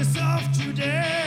yourself today.